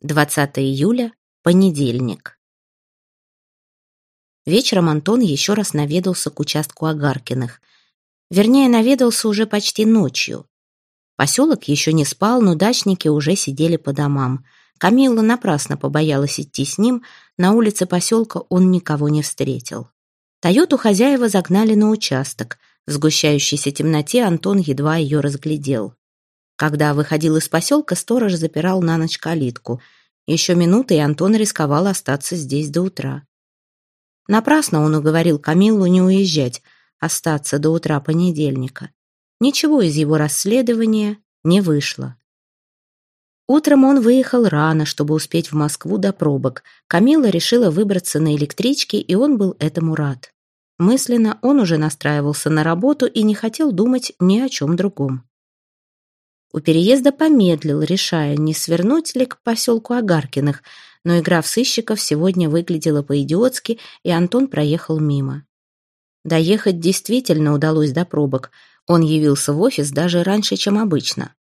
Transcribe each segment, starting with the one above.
20 июля, понедельник. Вечером Антон еще раз наведался к участку Агаркиных. Вернее, наведался уже почти ночью. Поселок еще не спал, но дачники уже сидели по домам. Камилла напрасно побоялась идти с ним, на улице поселка он никого не встретил. Тойоту хозяева загнали на участок. В сгущающейся темноте Антон едва ее разглядел. Когда выходил из поселка, сторож запирал на ночь калитку. Еще минуты, и Антон рисковал остаться здесь до утра. Напрасно он уговорил Камиллу не уезжать, остаться до утра понедельника. Ничего из его расследования не вышло. Утром он выехал рано, чтобы успеть в Москву до пробок. Камила решила выбраться на электричке, и он был этому рад. Мысленно он уже настраивался на работу и не хотел думать ни о чем другом. У переезда помедлил, решая, не свернуть ли к поселку Агаркиных, но игра в сыщиков сегодня выглядела по-идиотски, и Антон проехал мимо. Доехать действительно удалось до пробок. Он явился в офис даже раньше, чем обычно.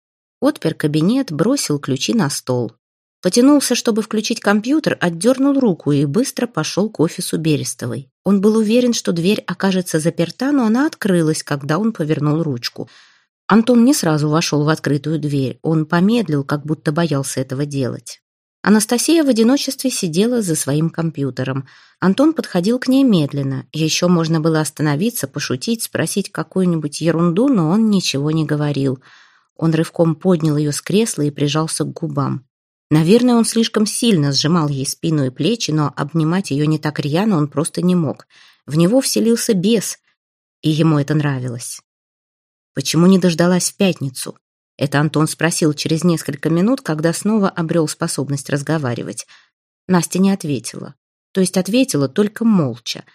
Отпер кабинет, бросил ключи на стол. Потянулся, чтобы включить компьютер, отдернул руку и быстро пошел к офису Берестовой. Он был уверен, что дверь окажется заперта, но она открылась, когда он повернул ручку — Антон не сразу вошел в открытую дверь. Он помедлил, как будто боялся этого делать. Анастасия в одиночестве сидела за своим компьютером. Антон подходил к ней медленно. Еще можно было остановиться, пошутить, спросить какую-нибудь ерунду, но он ничего не говорил. Он рывком поднял ее с кресла и прижался к губам. Наверное, он слишком сильно сжимал ей спину и плечи, но обнимать ее не так рьяно он просто не мог. В него вселился бес, и ему это нравилось. Почему не дождалась в пятницу? Это Антон спросил через несколько минут, когда снова обрел способность разговаривать. Настя не ответила. То есть ответила только молча.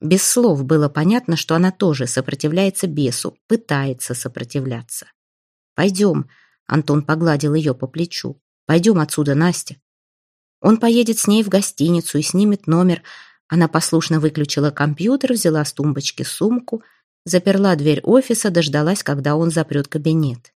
Без слов было понятно, что она тоже сопротивляется бесу, пытается сопротивляться. «Пойдем», — Антон погладил ее по плечу. «Пойдем отсюда, Настя». Он поедет с ней в гостиницу и снимет номер. Она послушно выключила компьютер, взяла с тумбочки сумку — Заперла дверь офиса, дождалась, когда он запрет кабинет.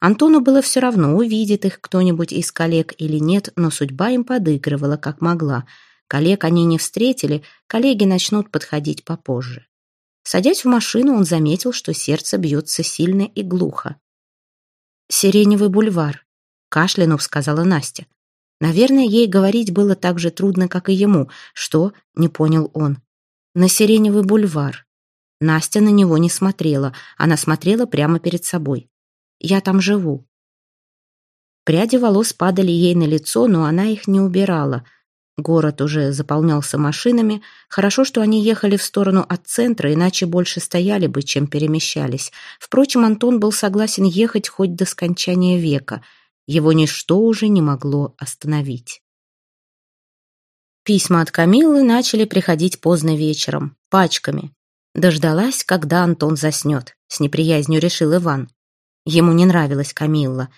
Антону было все равно, увидит их кто-нибудь из коллег или нет, но судьба им подыгрывала, как могла. Коллег они не встретили, коллеги начнут подходить попозже. Садясь в машину, он заметил, что сердце бьется сильно и глухо. «Сиреневый бульвар», — кашлянув сказала Настя. Наверное, ей говорить было так же трудно, как и ему. Что? — не понял он. «На Сиреневый бульвар», Настя на него не смотрела, она смотрела прямо перед собой. «Я там живу». Пряди волос падали ей на лицо, но она их не убирала. Город уже заполнялся машинами. Хорошо, что они ехали в сторону от центра, иначе больше стояли бы, чем перемещались. Впрочем, Антон был согласен ехать хоть до скончания века. Его ничто уже не могло остановить. Письма от Камиллы начали приходить поздно вечером, пачками. Дождалась, когда Антон заснет, с неприязнью решил Иван. Ему не нравилась Камилла.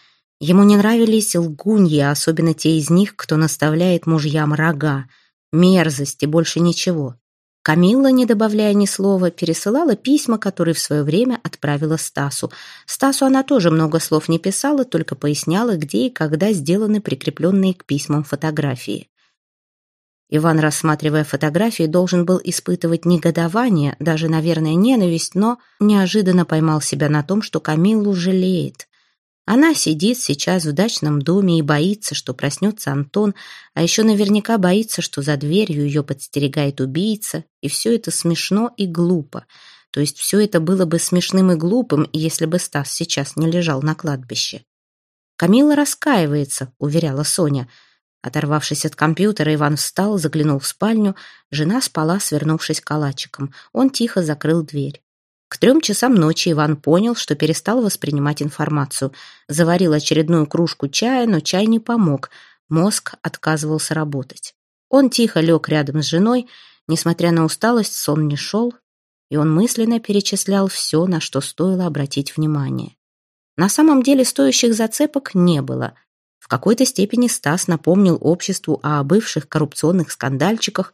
Ему не нравились лгуньи, особенно те из них, кто наставляет мужьям рога. Мерзости, больше ничего. Камилла, не добавляя ни слова, пересылала письма, которые в свое время отправила Стасу. Стасу она тоже много слов не писала, только поясняла, где и когда сделаны прикрепленные к письмам фотографии. Иван, рассматривая фотографии, должен был испытывать негодование, даже, наверное, ненависть, но неожиданно поймал себя на том, что Камиллу жалеет. Она сидит сейчас в дачном доме и боится, что проснется Антон, а еще наверняка боится, что за дверью ее подстерегает убийца, и все это смешно и глупо. То есть все это было бы смешным и глупым, если бы Стас сейчас не лежал на кладбище. «Камилла раскаивается», — уверяла Соня, — Оторвавшись от компьютера, Иван встал, заглянул в спальню. Жена спала, свернувшись калачиком. Он тихо закрыл дверь. К трем часам ночи Иван понял, что перестал воспринимать информацию. Заварил очередную кружку чая, но чай не помог. Мозг отказывался работать. Он тихо лег рядом с женой. Несмотря на усталость, сон не шел, и он мысленно перечислял все, на что стоило обратить внимание. На самом деле стоящих зацепок не было — какой-то степени Стас напомнил обществу о бывших коррупционных скандальчиках,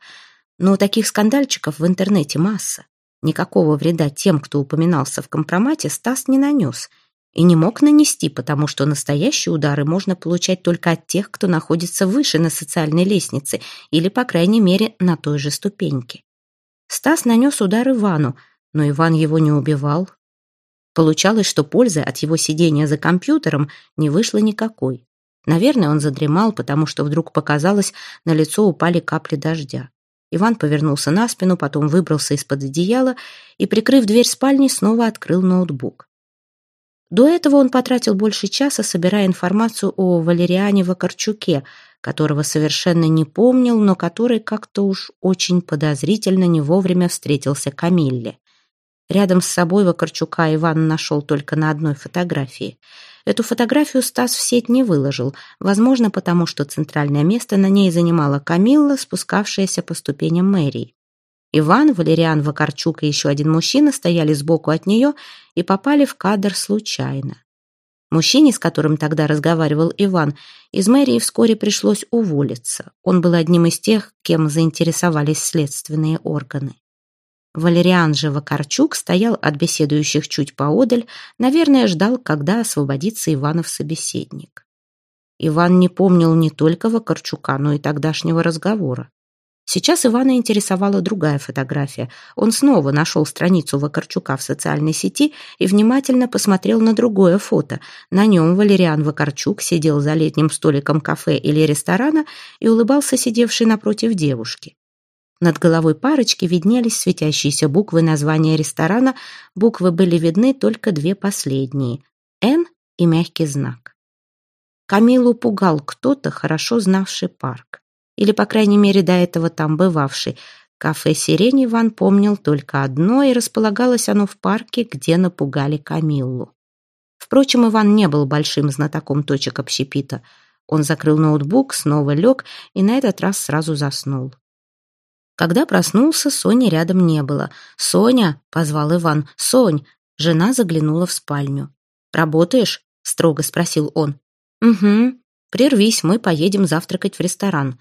но таких скандальчиков в интернете масса. Никакого вреда тем, кто упоминался в компромате, Стас не нанес. И не мог нанести, потому что настоящие удары можно получать только от тех, кто находится выше на социальной лестнице или, по крайней мере, на той же ступеньке. Стас нанес удар Ивану, но Иван его не убивал. Получалось, что пользы от его сидения за компьютером не вышло никакой. Наверное, он задремал, потому что вдруг показалось, на лицо упали капли дождя. Иван повернулся на спину, потом выбрался из-под одеяла и, прикрыв дверь спальни, снова открыл ноутбук. До этого он потратил больше часа, собирая информацию о Валериане Вакарчуке, которого совершенно не помнил, но который как-то уж очень подозрительно не вовремя встретился Камилле. Рядом с собой Вакарчука Иван нашел только на одной фотографии. Эту фотографию Стас в сеть не выложил, возможно, потому что центральное место на ней занимала Камилла, спускавшаяся по ступеням мэрии. Иван, Валериан Вакарчук и еще один мужчина стояли сбоку от нее и попали в кадр случайно. Мужчине, с которым тогда разговаривал Иван, из мэрии вскоре пришлось уволиться. Он был одним из тех, кем заинтересовались следственные органы. Валериан же Вакарчук стоял от беседующих чуть поодаль, наверное, ждал, когда освободится Иванов собеседник. Иван не помнил не только Вакарчука, но и тогдашнего разговора. Сейчас Ивана интересовала другая фотография. Он снова нашел страницу Вакарчука в социальной сети и внимательно посмотрел на другое фото. На нем Валериан Вакарчук сидел за летним столиком кафе или ресторана и улыбался сидевшей напротив девушки. Над головой парочки виднелись светящиеся буквы названия ресторана. Буквы были видны только две последние — «Н» и мягкий знак. Камилу пугал кто-то, хорошо знавший парк. Или, по крайней мере, до этого там бывавший. Кафе «Сирень» Иван помнил только одно, и располагалось оно в парке, где напугали Камиллу. Впрочем, Иван не был большим знатоком точек общепита. Он закрыл ноутбук, снова лег и на этот раз сразу заснул. Когда проснулся, Сони рядом не было. «Соня!» — позвал Иван. «Сонь!» Жена заглянула в спальню. «Работаешь?» — строго спросил он. «Угу. Прервись, мы поедем завтракать в ресторан».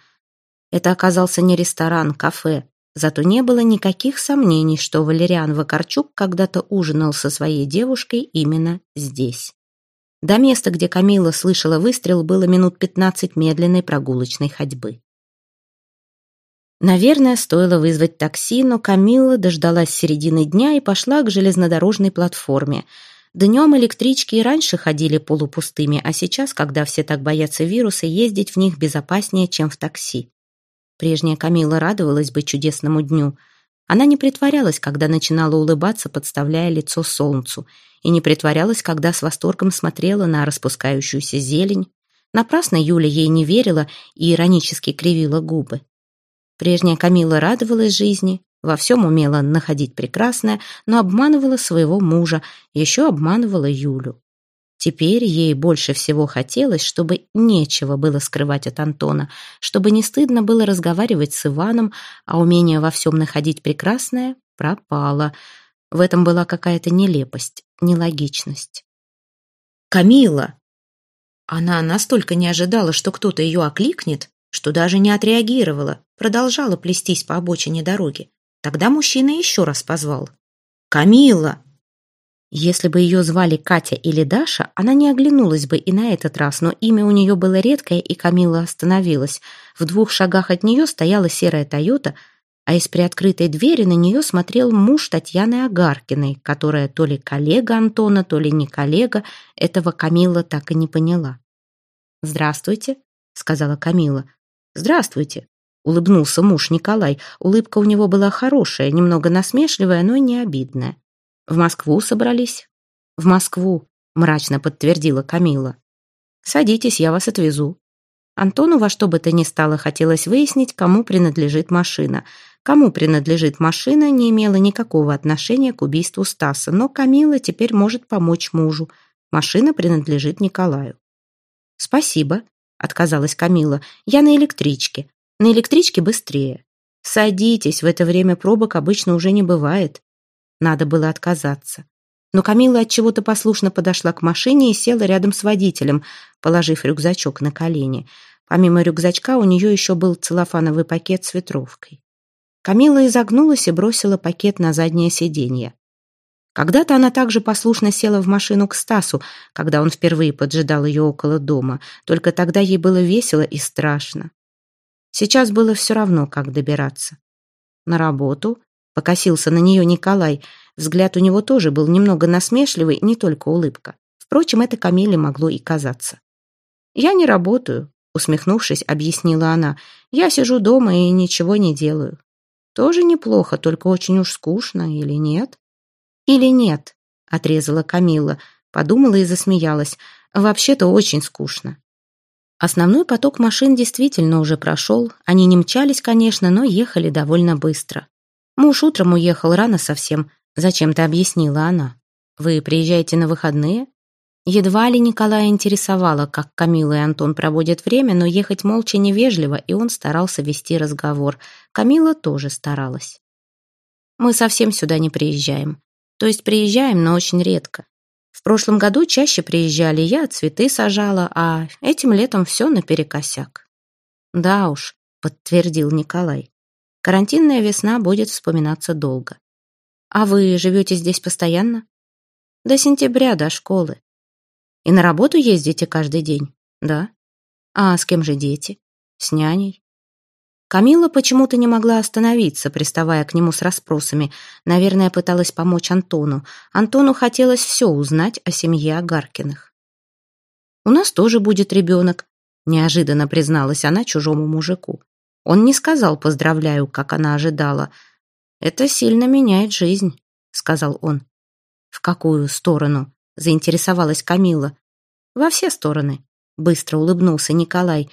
Это оказался не ресторан, кафе. Зато не было никаких сомнений, что Валериан Вакарчук когда-то ужинал со своей девушкой именно здесь. До места, где Камила слышала выстрел, было минут пятнадцать медленной прогулочной ходьбы. Наверное, стоило вызвать такси, но Камилла дождалась середины дня и пошла к железнодорожной платформе. Днем электрички и раньше ходили полупустыми, а сейчас, когда все так боятся вируса, ездить в них безопаснее, чем в такси. Прежняя Камила радовалась бы чудесному дню. Она не притворялась, когда начинала улыбаться, подставляя лицо солнцу, и не притворялась, когда с восторгом смотрела на распускающуюся зелень. Напрасно Юля ей не верила и иронически кривила губы. Прежняя Камила радовалась жизни, во всем умела находить прекрасное, но обманывала своего мужа, еще обманывала Юлю. Теперь ей больше всего хотелось, чтобы нечего было скрывать от Антона, чтобы не стыдно было разговаривать с Иваном, а умение во всем находить прекрасное пропало. В этом была какая-то нелепость, нелогичность. «Камила!» Она настолько не ожидала, что кто-то ее окликнет, что даже не отреагировала, продолжала плестись по обочине дороги. Тогда мужчина еще раз позвал. «Камила!» Если бы ее звали Катя или Даша, она не оглянулась бы и на этот раз, но имя у нее было редкое, и Камила остановилась. В двух шагах от нее стояла серая «Тойота», а из приоткрытой двери на нее смотрел муж Татьяны Агаркиной, которая то ли коллега Антона, то ли не коллега, этого Камила так и не поняла. «Здравствуйте», — сказала Камила. «Здравствуйте», — улыбнулся муж Николай. Улыбка у него была хорошая, немного насмешливая, но не обидная. «В Москву собрались?» «В Москву», — мрачно подтвердила Камила. «Садитесь, я вас отвезу». Антону во что бы то ни стало хотелось выяснить, кому принадлежит машина. Кому принадлежит машина, не имело никакого отношения к убийству Стаса, но Камила теперь может помочь мужу. Машина принадлежит Николаю. «Спасибо», — отказалась Камила. «Я на электричке. На электричке быстрее. Садитесь, в это время пробок обычно уже не бывает». Надо было отказаться. Но Камила от чего то послушно подошла к машине и села рядом с водителем, положив рюкзачок на колени. Помимо рюкзачка у нее еще был целлофановый пакет с ветровкой. Камила изогнулась и бросила пакет на заднее сиденье. Когда-то она также послушно села в машину к Стасу, когда он впервые поджидал ее около дома. Только тогда ей было весело и страшно. Сейчас было все равно, как добираться. На работу покосился на нее Николай. Взгляд у него тоже был немного насмешливый, не только улыбка. Впрочем, это Камиле могло и казаться. «Я не работаю», — усмехнувшись, объяснила она. «Я сижу дома и ничего не делаю». «Тоже неплохо, только очень уж скучно, или нет?» «Или нет?» — отрезала Камила, подумала и засмеялась. «Вообще-то очень скучно». Основной поток машин действительно уже прошел. Они не мчались, конечно, но ехали довольно быстро. Муж утром уехал рано совсем, зачем-то объяснила она. «Вы приезжаете на выходные?» Едва ли Николая интересовало, как Камила и Антон проводят время, но ехать молча невежливо, и он старался вести разговор. Камила тоже старалась. «Мы совсем сюда не приезжаем. То есть приезжаем, но очень редко. В прошлом году чаще приезжали, я цветы сажала, а этим летом все наперекосяк». «Да уж», — подтвердил Николай. «Карантинная весна будет вспоминаться долго». «А вы живете здесь постоянно?» «До сентября, до школы. И на работу ездите каждый день? Да. А с кем же дети? С няней. Камила почему-то не могла остановиться, приставая к нему с расспросами. Наверное, пыталась помочь Антону. Антону хотелось все узнать о семье Агаркиных. «У нас тоже будет ребенок», — неожиданно призналась она чужому мужику. Он не сказал «поздравляю», как она ожидала. «Это сильно меняет жизнь», — сказал он. «В какую сторону?» заинтересовалась Камила. «Во все стороны», — быстро улыбнулся Николай.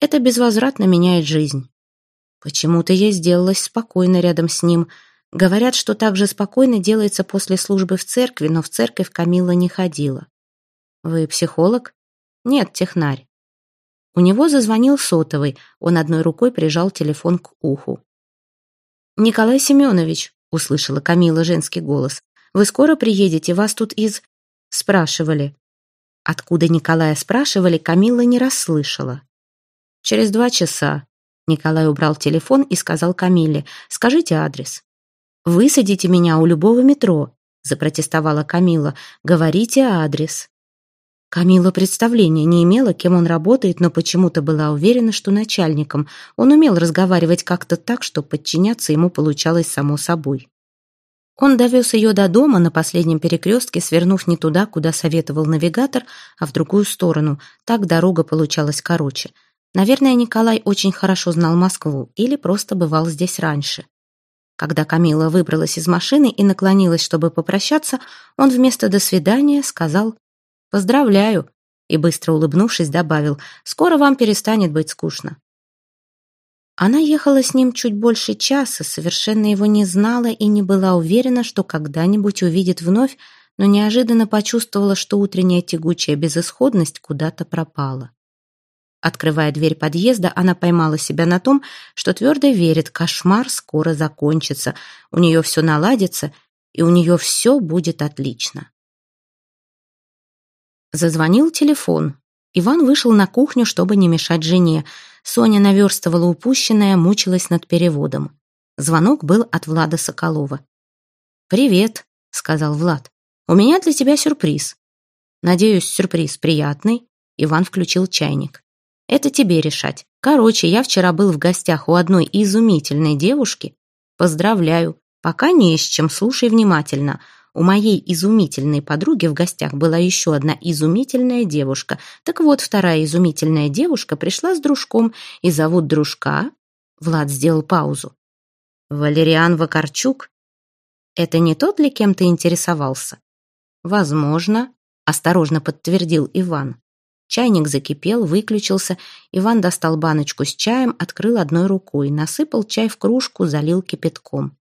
«Это безвозвратно меняет жизнь». Почему-то я сделалась спокойно рядом с ним. Говорят, что так же спокойно делается после службы в церкви, но в церковь Камила не ходила. «Вы психолог?» «Нет, технарь». У него зазвонил сотовый, он одной рукой прижал телефон к уху. «Николай Семенович», — услышала Камила женский голос, «вы скоро приедете, вас тут из...» Спрашивали. Откуда Николая спрашивали, Камила не расслышала. Через два часа Николай убрал телефон и сказал Камиле, «Скажите адрес». «Высадите меня у любого метро», запротестовала Камила. «Говорите адрес». Камила представления не имела, кем он работает, но почему-то была уверена, что начальником. Он умел разговаривать как-то так, что подчиняться ему получалось само собой. Он довез ее до дома на последнем перекрестке, свернув не туда, куда советовал навигатор, а в другую сторону. Так дорога получалась короче. Наверное, Николай очень хорошо знал Москву или просто бывал здесь раньше. Когда Камила выбралась из машины и наклонилась, чтобы попрощаться, он вместо «до свидания» сказал «поздравляю» и, быстро улыбнувшись, добавил «скоро вам перестанет быть скучно». Она ехала с ним чуть больше часа, совершенно его не знала и не была уверена, что когда-нибудь увидит вновь, но неожиданно почувствовала, что утренняя тягучая безысходность куда-то пропала. Открывая дверь подъезда, она поймала себя на том, что твердо верит, кошмар скоро закончится, у нее все наладится, и у нее все будет отлично. Зазвонил телефон. Иван вышел на кухню, чтобы не мешать жене. Соня наверстывала упущенное, мучилась над переводом. Звонок был от Влада Соколова. «Привет», — сказал Влад. «У меня для тебя сюрприз». «Надеюсь, сюрприз приятный». Иван включил чайник. «Это тебе решать. Короче, я вчера был в гостях у одной изумительной девушки. Поздравляю. Пока не с чем, слушай внимательно. У моей изумительной подруги в гостях была еще одна изумительная девушка. Так вот, вторая изумительная девушка пришла с дружком, и зовут дружка... Влад сделал паузу. Валериан Вакарчук. Это не тот ли, кем ты интересовался? Возможно, осторожно подтвердил Иван. Чайник закипел, выключился. Иван достал баночку с чаем, открыл одной рукой, насыпал чай в кружку, залил кипятком.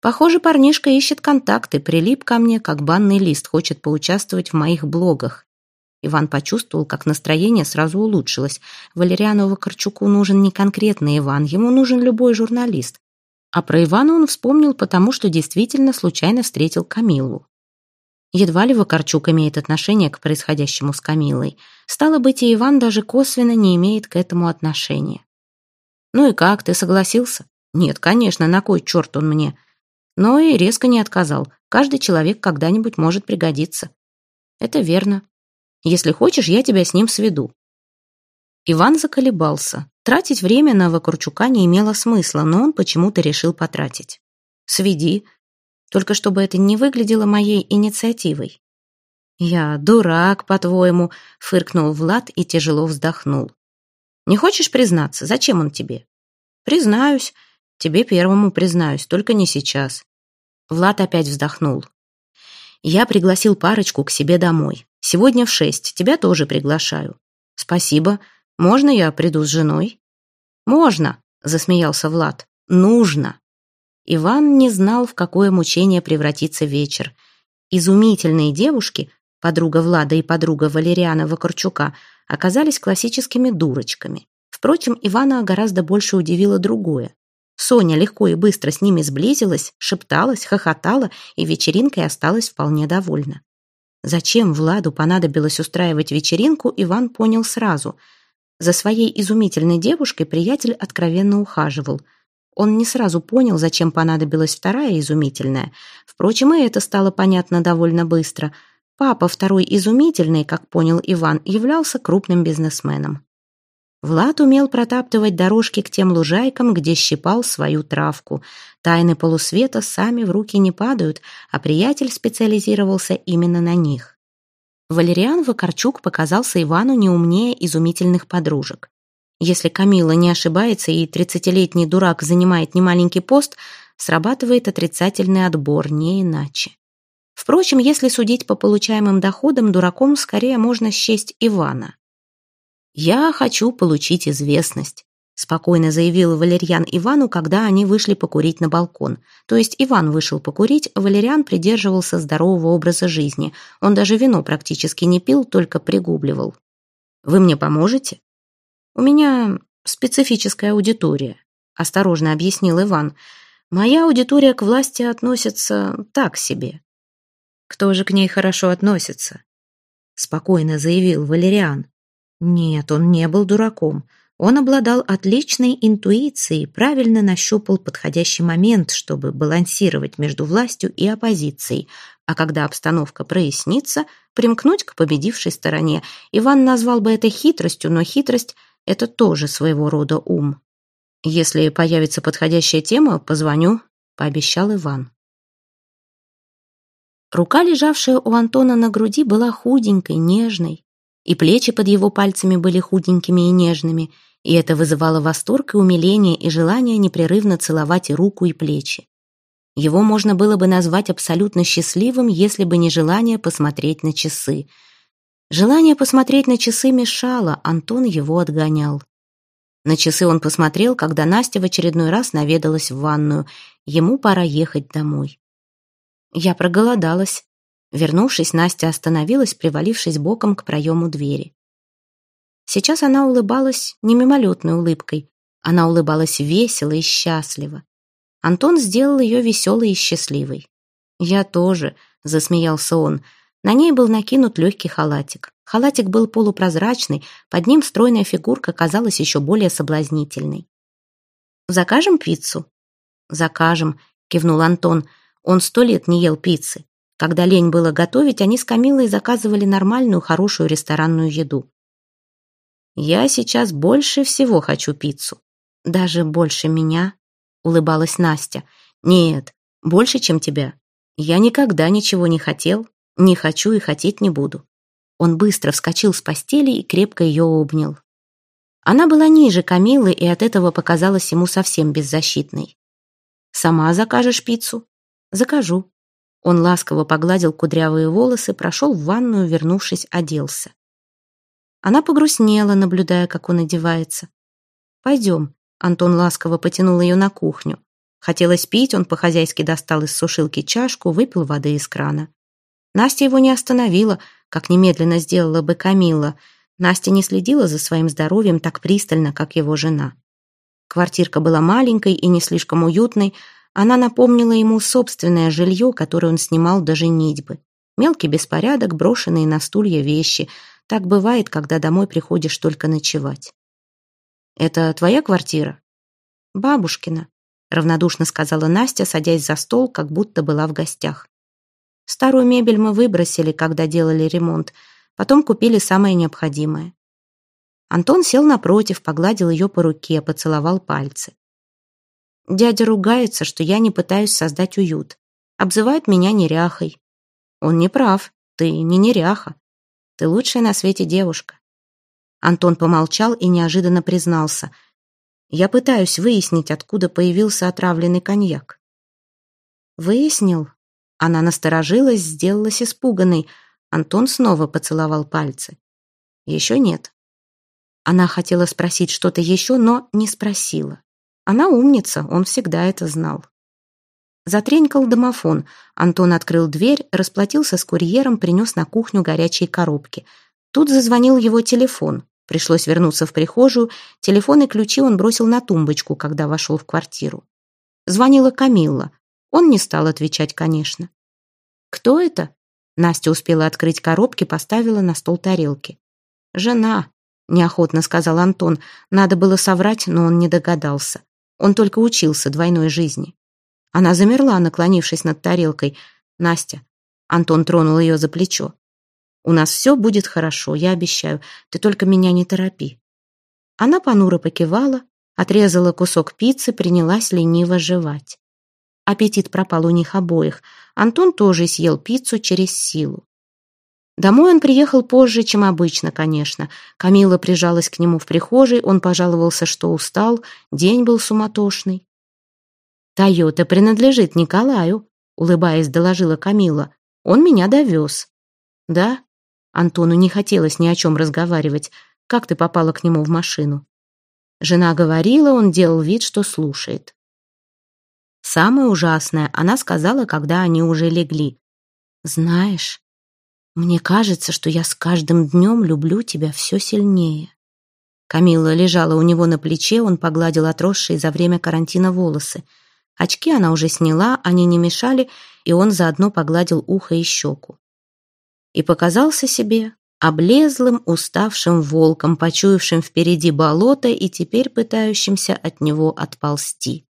Похоже, парнишка ищет контакты, прилип ко мне, как банный лист, хочет поучаствовать в моих блогах. Иван почувствовал, как настроение сразу улучшилось. Валериану Вакарчуку нужен не конкретный Иван, ему нужен любой журналист. А про Ивана он вспомнил, потому что действительно случайно встретил Камилу. Едва ли Вакарчук имеет отношение к происходящему с Камилой. Стало быть, и Иван даже косвенно не имеет к этому отношения. «Ну и как, ты согласился?» «Нет, конечно, на кой черт он мне?» Но и резко не отказал. Каждый человек когда-нибудь может пригодиться. Это верно. Если хочешь, я тебя с ним сведу. Иван заколебался. Тратить время на Вакурчука не имело смысла, но он почему-то решил потратить. «Сведи», только чтобы это не выглядело моей инициативой. «Я дурак, по-твоему», — фыркнул Влад и тяжело вздохнул. «Не хочешь признаться, зачем он тебе?» «Признаюсь. Тебе первому признаюсь, только не сейчас». Влад опять вздохнул. «Я пригласил парочку к себе домой. Сегодня в шесть. Тебя тоже приглашаю». «Спасибо. Можно я приду с женой?» «Можно», — засмеялся Влад. «Нужно». Иван не знал, в какое мучение превратится вечер. Изумительные девушки, подруга Влада и подруга Валериана Вакарчука, оказались классическими дурочками. Впрочем, Ивана гораздо больше удивило другое. Соня легко и быстро с ними сблизилась, шепталась, хохотала, и вечеринкой осталась вполне довольна. Зачем Владу понадобилось устраивать вечеринку, Иван понял сразу. За своей изумительной девушкой приятель откровенно ухаживал – он не сразу понял, зачем понадобилась вторая изумительная. Впрочем, и это стало понятно довольно быстро. Папа второй изумительный, как понял Иван, являлся крупным бизнесменом. Влад умел протаптывать дорожки к тем лужайкам, где щипал свою травку. Тайны полусвета сами в руки не падают, а приятель специализировался именно на них. Валериан Вакарчук показался Ивану не умнее изумительных подружек. Если Камила не ошибается и тридцатилетний дурак занимает немаленький пост, срабатывает отрицательный отбор, не иначе. Впрочем, если судить по получаемым доходам, дураком скорее можно счесть Ивана. «Я хочу получить известность», — спокойно заявил Валерьян Ивану, когда они вышли покурить на балкон. То есть Иван вышел покурить, Валерьян придерживался здорового образа жизни. Он даже вино практически не пил, только пригубливал. «Вы мне поможете?» «У меня специфическая аудитория», — осторожно объяснил Иван. «Моя аудитория к власти относится так себе». «Кто же к ней хорошо относится?» — спокойно заявил Валериан. Нет, он не был дураком. Он обладал отличной интуицией, правильно нащупал подходящий момент, чтобы балансировать между властью и оппозицией, а когда обстановка прояснится, примкнуть к победившей стороне. Иван назвал бы это хитростью, но хитрость — это тоже своего рода ум. Если появится подходящая тема, позвоню, пообещал Иван. Рука, лежавшая у Антона на груди, была худенькой, нежной, и плечи под его пальцами были худенькими и нежными, и это вызывало восторг и умиление и желание непрерывно целовать и руку, и плечи. Его можно было бы назвать абсолютно счастливым, если бы не желание посмотреть на часы — Желание посмотреть на часы мешало, Антон его отгонял. На часы он посмотрел, когда Настя в очередной раз наведалась в ванную. Ему пора ехать домой. Я проголодалась. Вернувшись, Настя остановилась, привалившись боком к проему двери. Сейчас она улыбалась не мимолетной улыбкой. Она улыбалась весело и счастливо. Антон сделал ее веселой и счастливой. «Я тоже», — засмеялся он, — на ней был накинут легкий халатик. Халатик был полупрозрачный, под ним стройная фигурка казалась еще более соблазнительной. «Закажем пиццу?» «Закажем», — кивнул Антон. Он сто лет не ел пиццы. Когда лень было готовить, они с Камилой заказывали нормальную, хорошую ресторанную еду. «Я сейчас больше всего хочу пиццу». «Даже больше меня?» — улыбалась Настя. «Нет, больше, чем тебя. Я никогда ничего не хотел, не хочу и хотеть не буду. Он быстро вскочил с постели и крепко ее обнял. Она была ниже Камилы и от этого показалась ему совсем беззащитной. «Сама закажешь пиццу?» «Закажу». Он ласково погладил кудрявые волосы, прошел в ванную, вернувшись, оделся. Она погрустнела, наблюдая, как он одевается. «Пойдем», — Антон ласково потянул ее на кухню. Хотелось пить, он по-хозяйски достал из сушилки чашку, выпил воды из крана. Настя его не остановила, как немедленно сделала бы Камилла. Настя не следила за своим здоровьем так пристально, как его жена. Квартирка была маленькой и не слишком уютной. Она напомнила ему собственное жилье, которое он снимал до женитьбы. Мелкий беспорядок, брошенные на стулья вещи. Так бывает, когда домой приходишь только ночевать. «Это твоя квартира?» «Бабушкина». равнодушно сказала Настя, садясь за стол, как будто была в гостях. Старую мебель мы выбросили, когда делали ремонт, потом купили самое необходимое. Антон сел напротив, погладил ее по руке, поцеловал пальцы. Дядя ругается, что я не пытаюсь создать уют. Обзывает меня неряхой. Он не прав, ты не неряха. Ты лучшая на свете девушка. Антон помолчал и неожиданно признался. Я пытаюсь выяснить, откуда появился отравленный коньяк. Выяснил? Она насторожилась, сделалась испуганной. Антон снова поцеловал пальцы. Еще нет. Она хотела спросить что-то еще, но не спросила. Она умница, он всегда это знал. Затренькал домофон. Антон открыл дверь, расплатился с курьером, принес на кухню горячие коробки. Тут зазвонил его телефон. Пришлось вернуться в прихожую. Телефон и ключи он бросил на тумбочку, когда вошел в квартиру. Звонила Камилла. Он не стал отвечать, конечно. «Кто это?» Настя успела открыть коробки, поставила на стол тарелки. «Жена», — неохотно сказал Антон. Надо было соврать, но он не догадался. Он только учился двойной жизни. Она замерла, наклонившись над тарелкой. «Настя». Антон тронул ее за плечо. У нас все будет хорошо, я обещаю. Ты только меня не торопи». Она понуро покивала, отрезала кусок пиццы, принялась лениво жевать. Аппетит пропал у них обоих. Антон тоже съел пиццу через силу. Домой он приехал позже, чем обычно, конечно. Камила прижалась к нему в прихожей, он пожаловался, что устал, день был суматошный. «Тойота принадлежит Николаю», — улыбаясь, доложила Камила. «Он меня довез». «Да? Антону не хотелось ни о чем разговаривать. Как ты попала к нему в машину? Жена говорила, он делал вид, что слушает. Самое ужасное она сказала, когда они уже легли. «Знаешь, мне кажется, что я с каждым днем люблю тебя все сильнее». Камила лежала у него на плече, он погладил отросшие за время карантина волосы. Очки она уже сняла, они не мешали, и он заодно погладил ухо и щеку и показался себе облезлым, уставшим волком, почуявшим впереди болото и теперь пытающимся от него отползти.